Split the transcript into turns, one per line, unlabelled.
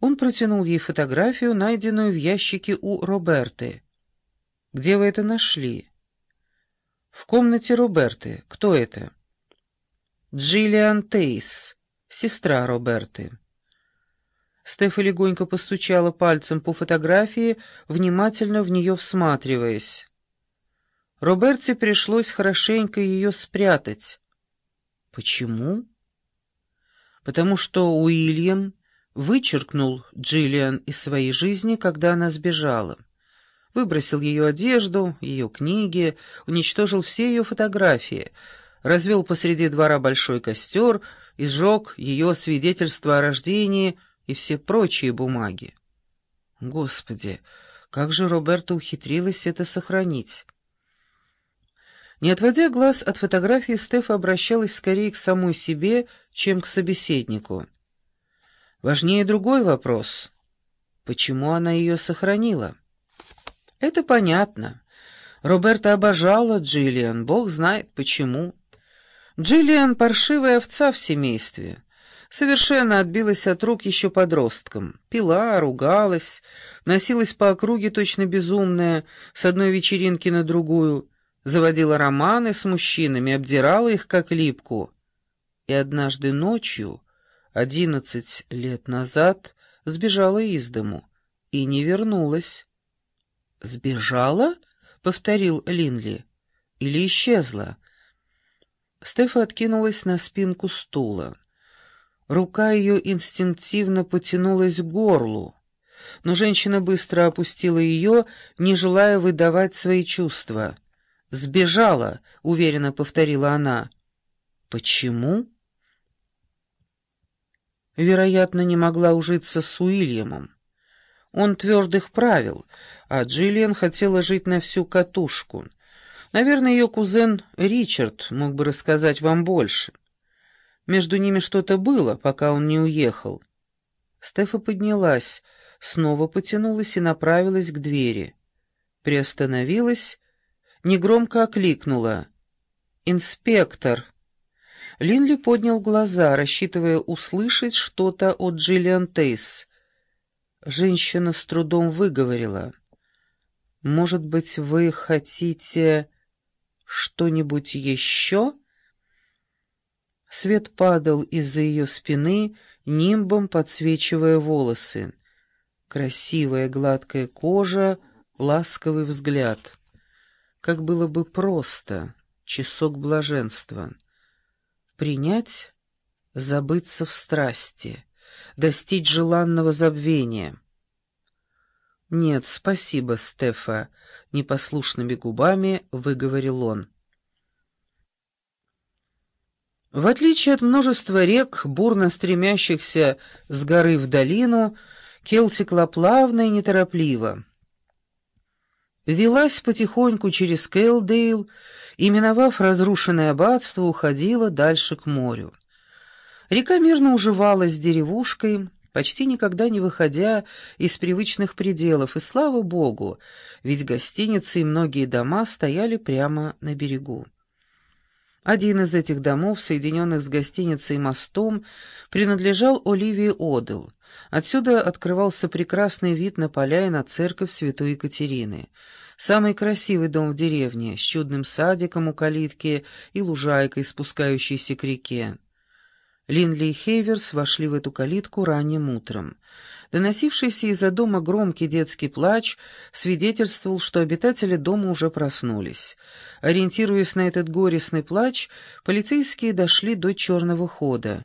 Он протянул ей фотографию, найденную в ящике у Роберты. «Где вы это нашли?» «В комнате Роберты. Кто это?» «Джиллиан Тейс, сестра Роберты». Стефа легонько постучала пальцем по фотографии, внимательно в нее всматриваясь. Роберте пришлось хорошенько ее спрятать. Почему? Потому что Уильям вычеркнул Джиллиан из своей жизни, когда она сбежала. Выбросил ее одежду, ее книги, уничтожил все ее фотографии, развел посреди двора большой костер и сжег ее свидетельство о рождении — и все прочие бумаги. Господи, как же Роберта ухитрилась это сохранить? Не отводя глаз от фотографии, Стефа обращалась скорее к самой себе, чем к собеседнику. Важнее другой вопрос. Почему она ее сохранила? Это понятно. Роберта обожала Джиллиан, бог знает почему. Джиллиан — паршивая овца в семействе совершенно отбилась от рук еще подростком. Пила, ругалась, носилась по округе точно безумная, с одной вечеринки на другую, заводила романы с мужчинами, обдирала их как липку. И однажды ночью, одиннадцать лет назад, сбежала из дому и не вернулась. «Сбежала?» — повторил Линли. «Или исчезла?» Стефа откинулась на спинку стула. Рука ее инстинктивно потянулась к горлу, но женщина быстро опустила ее, не желая выдавать свои чувства. «Сбежала», — уверенно повторила она. «Почему?» Вероятно, не могла ужиться с Уильямом. Он твердых правил, а Джиллиан хотела жить на всю катушку. Наверное, ее кузен Ричард мог бы рассказать вам больше. Между ними что-то было, пока он не уехал. Стефа поднялась, снова потянулась и направилась к двери. Приостановилась, негромко окликнула. «Инспектор!» Линли поднял глаза, рассчитывая услышать что-то от Джиллиан Тейс. Женщина с трудом выговорила. «Может быть, вы хотите что-нибудь еще?» Свет падал из-за ее спины, нимбом подсвечивая волосы. Красивая гладкая кожа, ласковый взгляд. Как было бы просто, часок блаженства. Принять, забыться в страсти, достичь желанного забвения. «Нет, спасибо, Стефа», — непослушными губами выговорил он. В отличие от множества рек, бурно стремящихся с горы в долину, Кел текла плавно и неторопливо. Велась потихоньку через Кейлдейл и, миновав разрушенное аббатство, уходила дальше к морю. Река мирно уживалась с деревушкой, почти никогда не выходя из привычных пределов, и слава богу, ведь гостиницы и многие дома стояли прямо на берегу. Один из этих домов, соединенных с гостиницей мостом, принадлежал Оливии Одел. Отсюда открывался прекрасный вид на поля и на церковь святой Екатерины. Самый красивый дом в деревне, с чудным садиком у калитки и лужайкой, спускающейся к реке. Линли и Хейверс вошли в эту калитку ранним утром. Доносившийся из-за дома громкий детский плач свидетельствовал, что обитатели дома уже проснулись. Ориентируясь на этот горестный плач, полицейские дошли до черного хода.